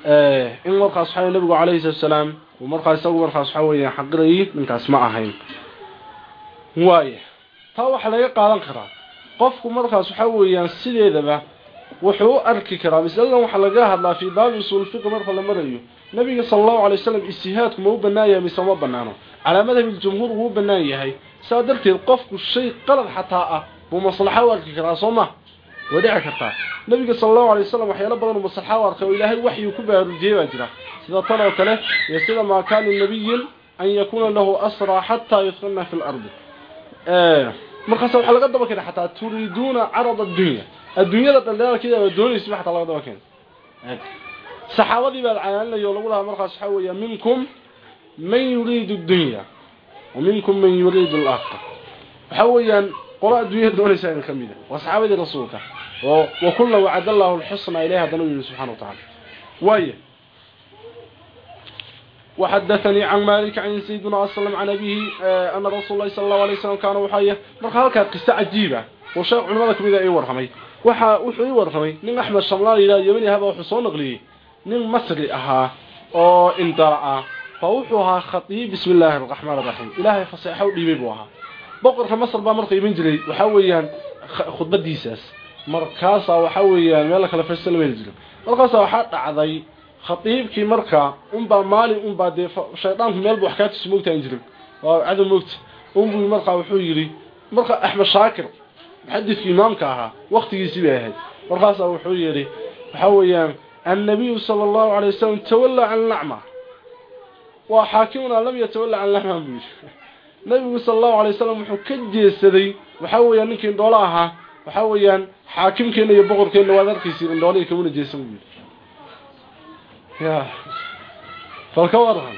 in markaas waxaa nabigu calayhi salaam markaas isagu markaas waxa weeyaan xaqirayay ninkaas ma ahayn. Waaye taa waxa laga qaadan karaa qofku markaas waxa weeyaan sideedaba wuxuu u arki karaa masaladan waxa laga hadlaa fi baab usul fiqh marka la marayo nabiga sallallahu alayhi wasallam istihaadku ma u banaaya mise ma banaano calaamada bil jumhuur uu banaan yahay saadarteed qofku shay qalad xataa ah buu maslaxa u arki karaa soo wadhici kartaa nabiga sallallahu alayhi wasallam waxyaalo badan uu maslaxa u arkay oo ilaahay waxyi ku baarujiyay baa jira. Sida tan oo kale iyo sida ma kaan nabiyin an yakuna lahu asra hatta yusna fi al-ard ee markaas waxa laga daba keenay hatta turiduna arad ad-dunya adduunyada dhalaalkeeda waa doonaysa hatta laga daba keenay. Saxaabadii baa caananayo lagu lahaa markaas waxa weeyaa minkum man yuridu ad-dunya wa minkum man yuridu al-akhirah waxa weeyaan qola adduunyada doonaysa in kamida wa saxaabadii rasuulka wa kullu wa'ada Allahu al-husna ilayha danu subhanahu wa ta'ala waaye وحدثني عن مالك عن سيدنا أسلم عن أبيه أن رسول الله صلى الله عليه وسلم كان وحاية مرخى هلك قصة عجيبة وشاء علماء كميدة أي ورحمي وحا وحو أي ورحمي نين أحمد شملان إلى يمني هذا وحصون نقلي نين مصري أها أو انترعا فوحوها خطيب بسم الله الرحمن الرحيم إلهي فصيحة وديبيبوها بقر في مصر بامرقي من جلي وحاويا خطبة ديساس markaasaa waxa weeyaan meel kale kala fashsan lama heli waxaa dhacday khatiibkii markaa unbaa maalin unbaa dee shaydaanku meel buu axkaatiisu moogta an jirin. Waa cadam moogta unbuu markaa wuxuu yidhi marka axmed shaakir muxadidkii imaamka ahaa waktigiisii bay ahayd. Markaasaa wuxuu yidhi waxa weeyaan annabiyu sala allahu alay wasalam tawallaa can lacma. Waa xaakimuna lam yatawalla an lacman buu yidhi. Nabigu sala allahu alay wasalam wuxuu ka jeesaday waxaa weeyaa ninkii dhoola ahaa waxa weeyaan xaakimkeena iyo boqorkeena waa arkiisi indhoolihii kama najeysan buu yidhi. Ya. Falka waa dhahan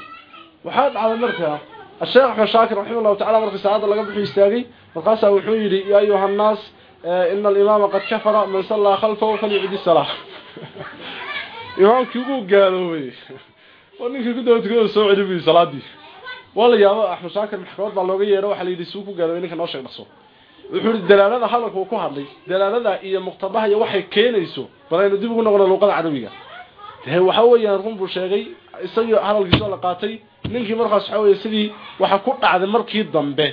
waxaa dhacday markaa asheekh axmed shaakir raxima allahu tacala markii saada laga bixu istaagay markaasa wuxuu yidhi ya ayuha annaas eh, ina alimaama qad kafara man sallaa khalfahu falyucidi salaa imaamkii ugu gaaloobay. Oo ninkii ku daba soo celi salaadii. Waa la yaabo axmed shaakir maxkamad baa looga yeedho waxaa la yidhi suu ku gaaloobay ninka noo sheeg dhaqso wuxuu dalaalada hadalka uu ku hadlay dalaalada iyo muqtabaha iyo waxay keenayso balayna dib ugu noqdo luqada carabiga. Ee waxa weeyaan run buu sheegay isagoo hadalkiisa la qaatay ninkii markaas waxa weeye sidii waxa ku dhacday markii dambe.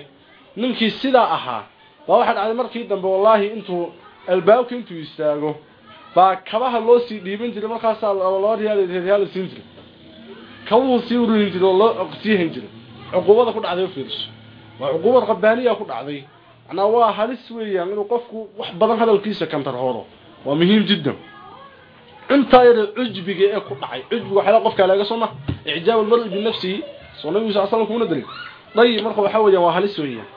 Ninkii sida ahaa waa waxa dhacday markii dambe wallahi intuu albaabka intuu istaago baa kabaha loo sii dhiibin jiray markaas loo riyaal riyaal siin jiray. Kabuhu sii ururin jiray loo oqsiin jiray. Cuqubada ku dhacday fiirso waa cuqubad qabbaaniya ku dhacday ana waa halis weeyaan inuu qofku wax badan hadalkiisa kan tarhoro waa muhiim jiddan inta yar ujbiga ee ku dhacay ujbiga waxa qofka laga soo ma ijaab al-mar'i bi nafsihi sunnadu sallallahu alayhi wasallam day marka waxa weeyaan waa halis weeyaan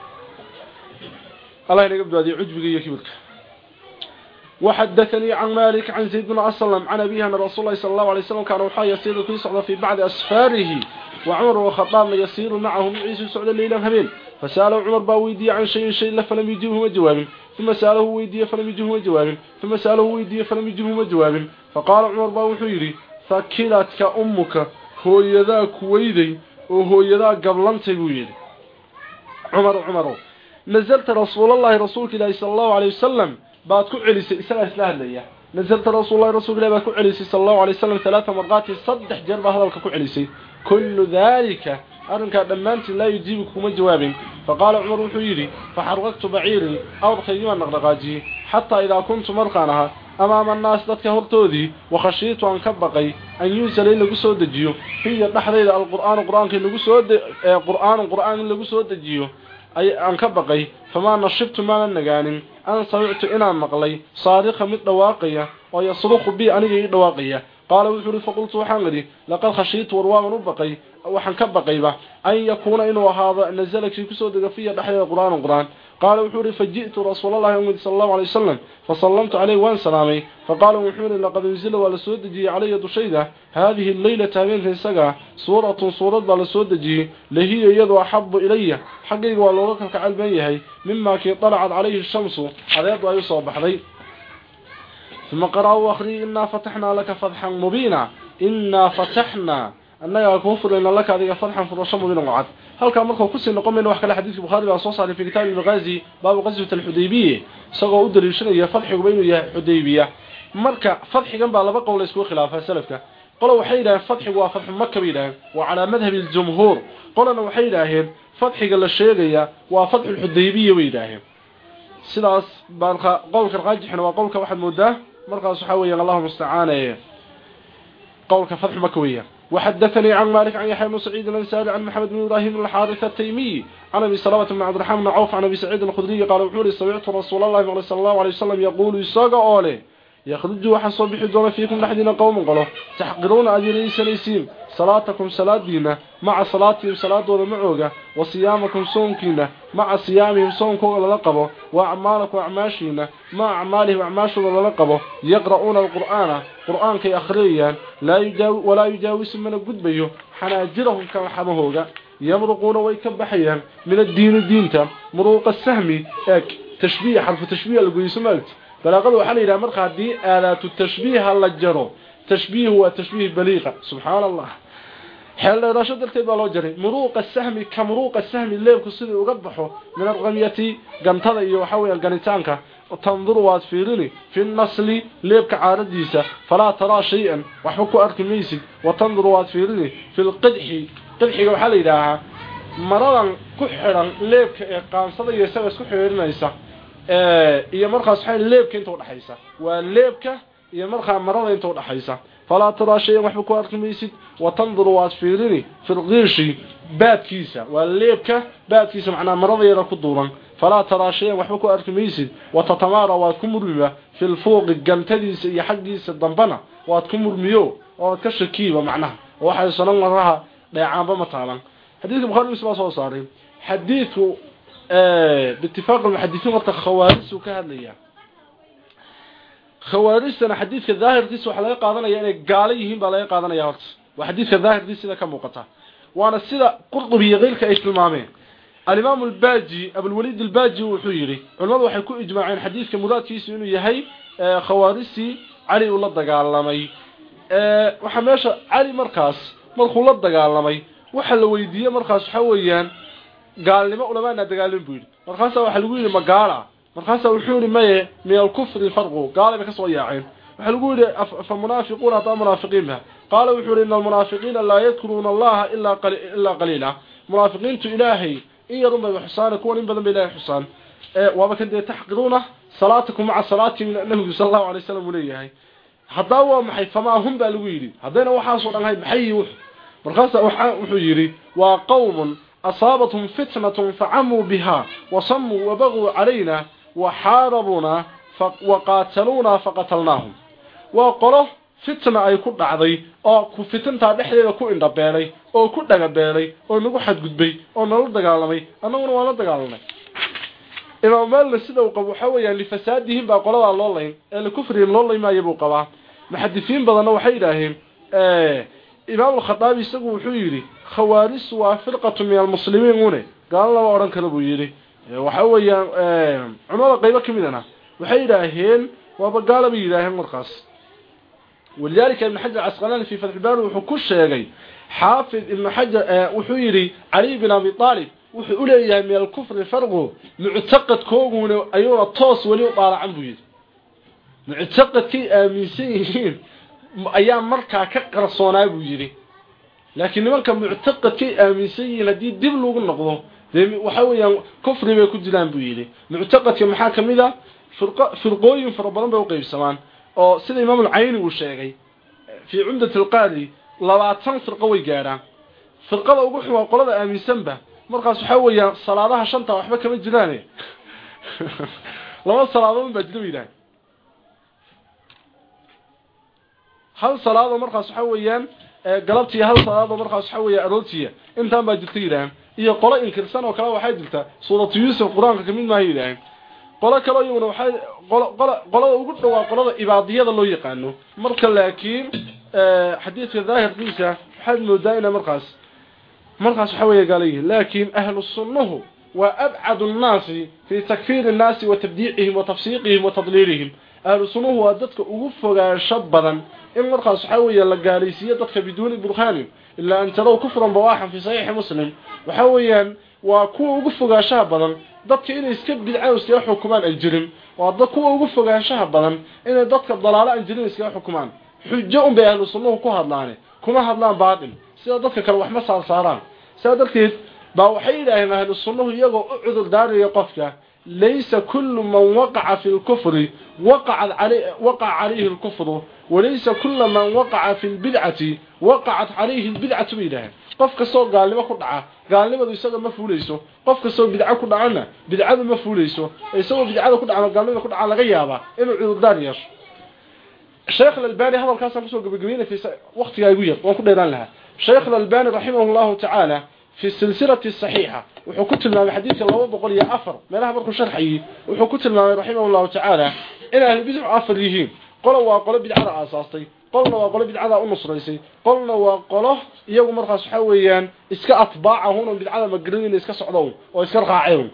الله ينقبض هذه عجبك يا كبرك وحدثني عن مالك عن زيد بن أسلم عن أبيها أن رسول الله صلى الله عليه وسلم كان وحا يسير في صعد في بعض أسفاره وعمر وخطاب يسير معهم عيسى سعد الليل همين فسأله عمر باويدي عن شيء شيء فلم يجيبه جواب ثم سأله ويدي فلم يجيبه جواب ثم سأله ويدي فلم يجيبه جواب فقال عمر باوحيري ثكلتك أمك هو يذا كويدي وهو يذا قبلنت ويدي عمر عمر نزلت رسول الله رسولك الله صلى الله عليه وسلم بعد كعليس إسلا إسلا هدلية نزلت رسول الله رسول الله بعد كعليس صلى الله عليه وسلم ثلاث مرات arrinkaa dhammaantiin laa yujiibu kuma jawaabin. Faqaala cumar wuxuu yidhi faxaragtu baciirin awrkaygii baan dhaqdhaqaajiyey xataa idaa kuntu markaan ahaa amaama annaas dadka hortoodii wakhashiitu aan ka baqay an yuusala in lagu soo dejiyo hiya dhexdayda alqur'aanu quraanka lagu soo qur'aanu qur'aan in lagu soo dejiyo aan ka baqay famaa nashibtu maana nagaanin an sawictu inaan maqlay saariqa mid dhawaaqaya oo yasruqu bi aniga ii dhawaaqaya qaala wuxuu uri faqultu waxaan idhi laqad khashiitu war waaban u baqay waxaan ka baqayba an yakuuna inuu ahaado nazala kii ku soo dega fiya dhexdeeda qur'aanan qur'aan. Qaala wuxuu ihi faji'tu rasuulallahi umid sala allahu alay wasalam fasallamtu caleyh waan salaamay. Faqaala wuxuu ihi laqad unzila waa la soo dejiyey calaya dushayda haadihi leylata habeenka isaga suuratun suurad baa la soo dejiyey lahiya iyadoo axabu ilaya xaggayga waa looga kalkacayl yahay mimaa kii dalacad calayhi shamsu adeedu ay u soo baxday uma qara'uu akhrii inaa fataxnaa laka fatxan mubiina inaa fataxnaa annaga ku furayna laka adiga fatxan furasho mubin wacad halka markuu ku sii noqon mayna wax kale xadiiska bukhari baa soo saaray fi kitaab al-ghazi baabu qaswat al-hudaybiyah isagoo u daliishanaya fatxigu inuu yahay hudaybiya marka fatxigan baa laba qowl isku khilaafay salafka qolo waxay yiraahdeen fatxigu waa fatxu makka yiraahdeen waa ala madhhab al-jumhur qolana waxay yiraahdeen fatxiga la sheegaya waa fatxu al-hudaybiyah bay yiraahdeen sidaas baan qowlka raajixna waa moodaa markaas waxa weeyaan Allahu musta'aan qowlka fatxu makka weeyaan وحدثني عن مالك عن يحيى بن سعيد الانصاري عن محمد بن ابراهيم بن الحارث التيمي عن ابي سلمة بن عبد الرحمن بن عوف عن ابي سعيد الخدري قال وحوري سمعت رسول الله صلى الله عليه وسلم يقول يساق اوله يخرج وحصل بحدون فيكم لحدين قوم قالوا تحقرون اجرين سنيسين صلاتكم صلاة دينا مع صلاتهم صلاة ولا معوغة وصيامكم maca siyaamihim soonkooga lala qabo wa acmaalakum acmaashiina maca acmaalihim acmaashooda lala qabo yaqra'uuna alqur'aana qur'aankay akhriyayaan walaa yujaawisu mana gudbayo xanaajirahum kan xabahooga yamruquuna way ka baxayaan min addiini diinta muruuqa sahmi eeg tashbiih xarfu tashbiih lagoyiso maalti balaaqada waxaa la yidhaha marka haddii aadaatu tashbiiha la jaro tashbiihu waa tashbiih baliiqa subxaana allah hal rashad daltay baa loo jaray. Muruqa sahmi kamruqa sahmi leebku sidii uga baxo min arqamiyati gantada iyo waxa weeyaan ganitaanka tanzur waad fiirini fi nasli leebka caaradiisa fala tara shay'an waxba ku arki maysid. Wa tanzur waad fiirini fi alqidhi qidhiga waxa la yiraahdaa maradan ku xiran leebka ee qaansada iyo isaga isku xirinaysa iyo markaas waxay leebka inta u dhaxaysa. Waa leebka iyo markaa marada inta u dhaxaysa falaa taraa shayan waxba ku arkimaysid wa tanduru waad fiirini fi lqiishi baadkiisa waa leebka baadkiisa macnaa marada yara ku duuban falaa taraa shayan waxba ku arki maysid watatamaara waad ku murmiba fi lfuuqi gantadiisa iyo xaggiisa dambana waad ku murmiyo ood ka shakiiba macnaha waxay sanan maraha dheecaanba ma taalan xadiidka bukhari muslim baa soo saaray xadiidku biitifaaq almuxadisiin warta khawaarijuu ka hadlaya khawaarijtana xadiidka daahirkiisa waxaa laga qaadanaya inay gaalo yihiin baa laga qaadanaya horta. Waa xadiidka daahirkiisa sida ka muuqata. Waana sida qurdubi iyo ay tilmaameen. Alimaam albaaji abulwaliid albaaji wuxuu yidhi culimmadu waxay ku ijmaaceen xadiidka muraadkiisu inuu yahay khawaarijtii cali uu la dagaalamay. Waxaa meesha cali markaas markuu la dagaalamay waxa la weydiiyey markaas waxa weeyaan gaalnimo ulamaana dagaalamin buu yidhi. Markaasaa waxaa lagu yidhi ma gaala markaasaa wuxuu yidhi maye min alkufri farqu gaala bay ka soo yaaceen. Waxaa lagu yidhi fa munaafiquuna hadaa munaafiqiinba qaala wuxuu yidhi ina almunaafiqiina laa yadkuruuna allaha ilaa qaliila. Munaafiqiintu ilaahay in yarun bay xusaan kuwan in badan bay xusaan waaba kan dee taxqiruuna salaatakum maca salaati nabigu sal allahu alay wasalam uu leeyahay. Haddaa waa maxay famaa hum baa lagu yidhi. Haddayna waxaasoo dhan ahayd maxay yihi markaasaa wuxuu yidhi waa qowmun asaabathum fitnatun facamuu biha wasamuu wabaguu calayna waxaarabuna waqaataluuna faqatalnaahum waa qolo fitna ay ku dhacday oo ku fitintaa dhexdeeda ku indhabeelay oo ku dhagabeelay oo nagu xadgudbay oo nala dagaalamay annaguna waa la dagaalamay. Imaam maalna sida uu qabo waxa weeyaan lifasaadihim baa qoladaa loo layn ee likufrihim loo laymaayo buu qabaa. Muxadisiin badanna waxay yidhaaheen imaam alkhataabi isagu wuxuu yidhi khawaaris waa firqatu min almuslimiin une gaalana lama odhan kara buu yidhi waxa weeyaan culimada qaybo ka midana waxay yidhaaheen waaba gaala bay yidhaaheen markaas. Walidaalika ibn xajar casqalaani fi fatxilbaari wuxuu ku sheegay xaafid ibnu xajar wuxuu yidhi cali bin abi aalib wuxuu u leeyahay min alkufri farqu muctaqadkooguna ayuuna toos weli u daalacan buu yidhi. Muctaqadkay aaminsan yihiin ayaa markaa ka qarsoonaa buu yidhi. Laakiin nimanka muctaqadkay aaminsan yihiin haddii dib lagu noqdo dee waxa weeyaan kufri bay ku jiraan buu yidhi. Muctaqadka maxaa ka mid a? Firqooyin fara badan bay u qeybsamaan oo sida imaam alcayni uu sheegay fii cumdat alqaadi labaatan firqo way gaadhaan firqada ugu xun waa qolada aaminsanba. Markaas waxaa weeyaan salaadaha shanta waxba kama jiraane. Laba salaadood baa jira yidhahay hal salaado markaas waxa weeyaan galabtiiyo hal salaado markaas waxa weeya aroortiya intaan baa jirta yidhahan iyo qolo inkirsan oo kale waxaa jirta. Suuratu yuusuf qur'aanka ka mid maaha yidhahan qolo kale iyaguna waxay qolada ugu dhowaa qolada ibaadiyada loo yaqaano. Marka laakiin xadiidka daahirkiisa waxaad moodaa ina markaas. Markaas waxa weeye gaalayihin laakiin ahlu sunnuhu waa abcadu nnaasi fii takfiiri nnaasi wa tabdiicihim wa ahlu sunnuhu waa dadka ugu fogaansho badan in markaas waxaa weeye la gaalaysiiyo dadka biduuni burhaanin ilaa an tarow kufran bawaaxan fii saxiixi muslim. Waxa weeyaan waa kuwa ugu fogaanshaha badan dadka inay iska bidcaan iskaga xukumaan aan jirin. Waa dad kuwa ugu fogaanshaha badan inay dadka dalaalo aan jirin iskaga xukumaan. Xujo un bay ahlu sunnuhu ku hadlaane kuma hadlaan baatil. Sida dadka kale waxma saarsaaraan sidaa darteed baa waxay yidhaaheen ahlu sunnuhu iyagoo u cudur daaraya qofka laysa kullu man waqaca fi lkufri waqaca calayhi lkufru walaysa kula man waqaca fi lbidcati waqacat calayhi lbidcatu bay yidhaaheen. Qof kastoo gaalnimo ku dhaca gaalnimadu isaga ma fuulayso. Qof kastoo bidco ku dhacana bidcadu ma fuulayso. Isagoo bidcada ku dhacno gaalnimada ku dhaca laga yaabaa inuu cudurdaar yeesho. Sheekh alalbani hadalkaasaan ku soo gabagabeynay waqtigaa igu yar waan ku dheeraan lahaa. Sheekh alalbani raximah llahu tacaala في السلسلة الصحيحة وحكت المام حديث الله بقول يا أفر ما لها بركو شرحي وحكت المام رحمه الله تعالى إن أهل البدع أفر يهين قالوا وقالوا بدعة أساستي قلنا وقالوا بدعة أنص رئيسي قلنا وقالوا يوم مرخص حويا إسكا أطباعهم بدعة مقرنين إسكا صعدون وإسكا رقاعيهم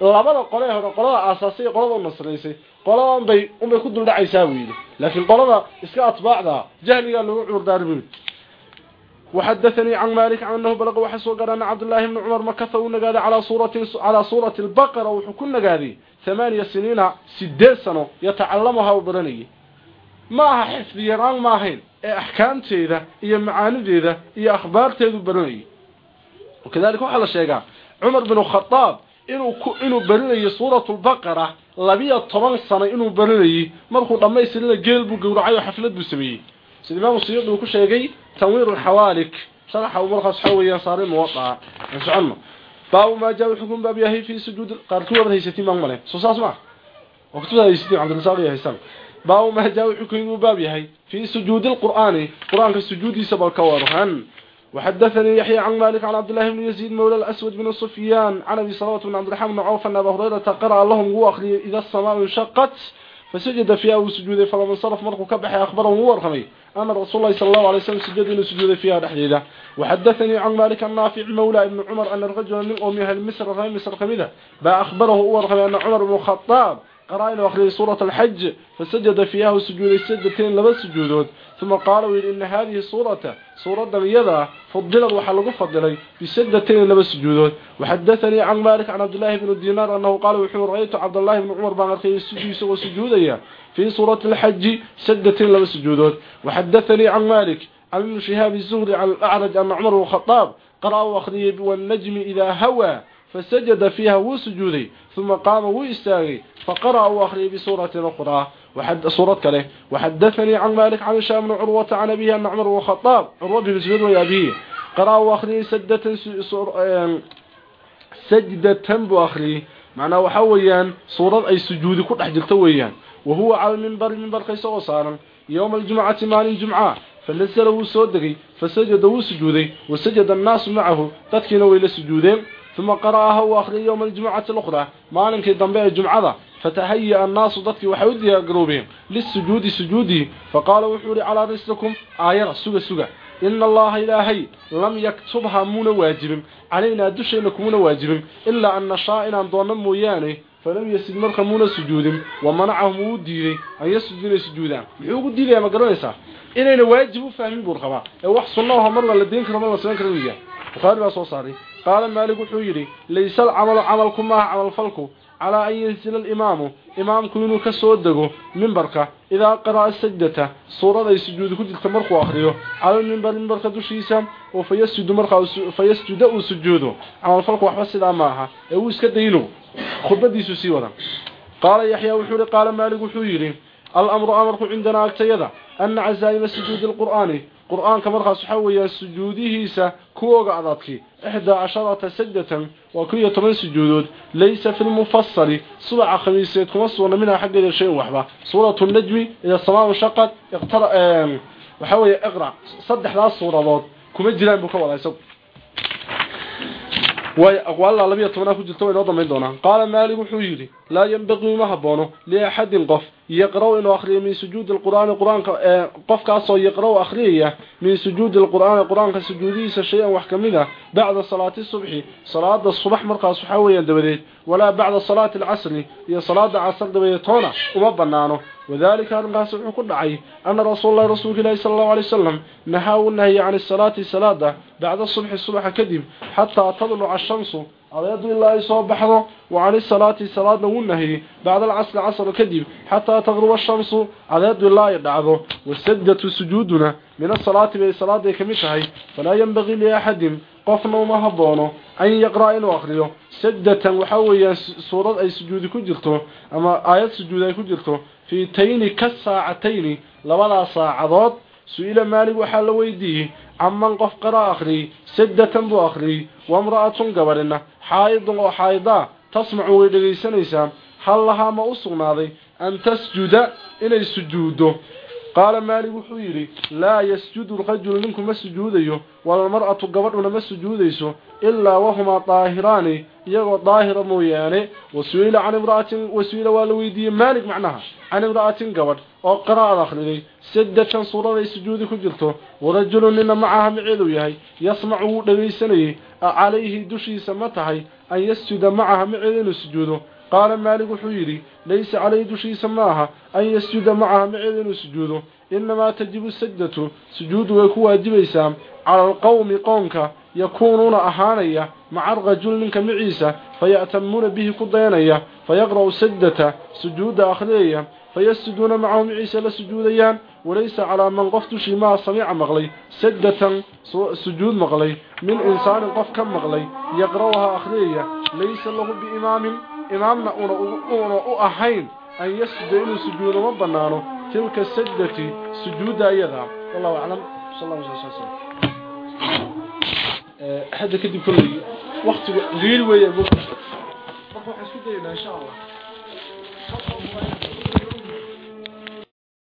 labada qole hore qolada asaasiga qolada nasraysay qoladan bay un bay ku dul dhacaysaa wiili laakiin qolada iska atbaacda jahliga lagu cuur daarbin وحدثني عن مالك عن أنه بلغ وحسو قرأن عبد الله بن عمر مكث ونقاد على صورة على صورة البقرة وحكون نقادي ثمانية سنين سدين سنة يتعلمها وبرني maaha xifdiyaraan ma ahayn ee axkaamteeda iyo macaanideeda iyo akhbaarteedu baranayay wakadalika waxaa la sheegaa cumar bin khadaab inuu inuu baranayo suuratu lbaqara labiyo toban sano inuu baranayay markuu dhammaystirina geel buu gowracay oo xaflad buu sameeyey sida imaamu siyuudi uu ku sheegay tanwiir alxawaalik sharaxa uu markaas waxa weeyaan saaray muwadaa aan soconno baabu maa jaa xukun baab yahay fi sujuud qaarkii wada haysatiin baan malay soo saas ma waqtiga haysatiin cabdirasaaq iyo haysan baabu maa jaa xukun baab yahay fi sujuud alqur'aan qur'aanka sujuudiisa bal ka waran وحدثني يحيى عن مالك عن عبد الله بن يزيد مولى الأسود بن سفيان عن أبي صلوة بن عبد الرحمن بن عوف أن أبا هريرة قرأ لهم هو أخلي إذا السماء انشقت فسجد فيها وسجود فلما انصرف مرق كبح أخبره هو أرخمي أن رسول الله صلى الله عليه وسلم سجد إنه سجود فيها نحديدة وحدثني عن مالك النافع مولى ابن عمر أن الرجل من أمها المصر غير مصر خميدة بأخبره هو أرخمي أن عمر بن الخطاب قرأ إنه أخلي سورة الحج فسجد فيها وسجود السجدتين لبس سجودود ثم قالوا إن هذه الصورة صورة دميضة فضلت وحلق فضلي بسجدتين لبس سجودود وحدثني عن مالك عن عبد الله بن الدينار أنه قال وحور رأيت عبد الله بن عمر بن الخير السجود وسجوديا في صورة الحج سجدتين لبس سجودود وحدثني عن مالك عن ابن شهاب الزهري عن الأعرج أن عمر بن الخطاب قرأ وأخذي والنجم إذا هوى فسجد فيها وسجودي ثم قام ويستاغي فقرأ وأخري بسورة أخرى وحد صورة كله وحدثني عن مالك عن هشام بن عروة عن أبيه أن عمر بن الخطاب عروة بن مسعود وأبيه قرأ وأخري سجدة سجدة بأخري معناه وحويا صورة أي سجود كل حجلته ويان وهو على المنبر منبر قيس وصارا يوم الجمعة مال الجمعة فلسله سودغي فسجد وسجودي وسجد الناس معه تدكين ويل سجودين ثم قرأها وأخري يوم الجمعة الأخرى مالك دنباء الجمعة فتهيأ الناس ضدك وحودي قروبهم للسجود سجودي فقال وحوري على رسلكم آيرا سوغا سوغا إن الله إلهي لم يكتبها من واجب علينا دشينك من واجب إلا أن نشاء أن دون مويانه فلم يسجد مركا من سجود ومنعهم وديري أن يسجدون سجودا يحوق ديري ما قرنسا إننا واجب فاهمين برخبا وحصل الله مرة لدين كرم الله سنان كرمية وقال بها صوصاري qaala maalik wuxuu yidhi laysa alcamalu camalku maaha camalfalku calaa an yansila alimaamu imaamku inuu ka soo dego mimbarka idaa qara'a sajdata suurad ay sujuudi ku jirta markuu akhriyo cala lmimbar mimbarka dushiisa oo fayasjudu markaa fayasjuda uu sujuudo camalfalku waxba sidaa maaha ee uu iska dayno khudbadiisu sii wadan qaala yaxyaa wuxuu yihi qaala maalik wuxuu yidhi alamru amarku cindanaa agtayada ana casaa'ima sujuudi alqur'aani qur'aanka markaas waxaa weeyaan sujuudihiisa kuwooga adadki ixdaa casharata sajdatan waa kun iyo toban sujuudood laysa fi lmufasali subaca khamiiseed kuma sugna minha xaggeeda shayan waxba suuratu najmi ida samaam shaqad waxaa weeye iqra. Saddexdaas suuradood kuma jiraan buu ka wadaa isagu way aqwaalla labiyo tobana ku jirta waynoo dambayn doonaa qaala maalik wuxuu yidhi laa yenbaqii uma haboono يقرأ إنه أخريه من سجود القرآن القرآن قف كاسو يقرأ أخريه من سجود القرآن القرآن كسجوديس شيئا وحكمنا بعد صلاة الصبح صلاة الصبح مرقى صحويا دبديت ولا بعد صلاة العصر هي صلاة العصر دبديتونا وما بنانه وذلك أن قاسم كل عي أن رسول الله رسول الله صلى الله عليه وسلم نهى النهي عن الصلاة صلاة بعد الصبح الصبح كذب حتى تطلع الشمس adeedu ilaa ay soo baxdo wa cani salaati salaadna wuu nahiyey bacda alcasri casr kadib xataa taqruba ashamsu adeedu ilaa ay dhacdo wasajdatu sujuuduna min asalaati bay salaaday ka mid tahay falaa yenbagii liaxadin qofna uma haboono an yaqra-a inuu akriyo sajdatan waxaa weeyaan suurad ay sujuudi ku jirto ama aayad sujuud ay ku jirto fii tayni ka saacatayni labadaa saacadood su'ila maalig waxaa la weydiiyey caman qof qara akhriyey sajdatan buu akhriyey wa mra-atun xaaidun oo xaaidaa tasmacu way dhegaysanaysaa hal lahaa ma u sugnaaday an tasjuda inay sujuuddo qaala maalik wuxuu yidhi laa yasjudu lrajulu ninku ma sujuudayo walalmar'atu gabadhuna ma sujuudayso ilaa wahumaa daahiraani iyagoo daahira mooyaane. Wasuila can imraatin wasuila waa la weydiiyey maalik macnaha can imra'atin gabadh oo qiraa'ad akhriday saddatan suuraday sujuudi ku jirto warajulu nina macaha maceedu yahay yasmacu wuu dhagaysanayey calayhi dushiisa ma tahay an yasjuda macaha maceeda inuu sujuudo. Qaala maalik wuxuu yidhi laysa calayhi dushiisa maaha an yasjuda macaha maceeda inuu sujuudo. Inamaa tajibu sajdatu sujuuddu way ku waajibaysaa cala alqowmi qoonka yakuunuuna ahaanaya maca rajul ninka maciisa faya'tamuuna bihi ku dayanaya fayaqra'u sajdata sujuudda akhriyaya fayasjuduuna macahu maciisa la sujuudayaan walaysa calaa man qof dushii maa samica maqlay sajdatan sujuud maqlay min insaanin qof ka maqlay yaqra'uhaa akhriyaya laysa lahu biimaamin imaamna uuna u ahayn an yasjuda inuu sujuudo ma bannaano tilka sajdati sujuudda ayadaa wallahu aclam. Eh, hadda kadib koley waktigu liil weeya marka waxaan isku dayaynaa insha allah.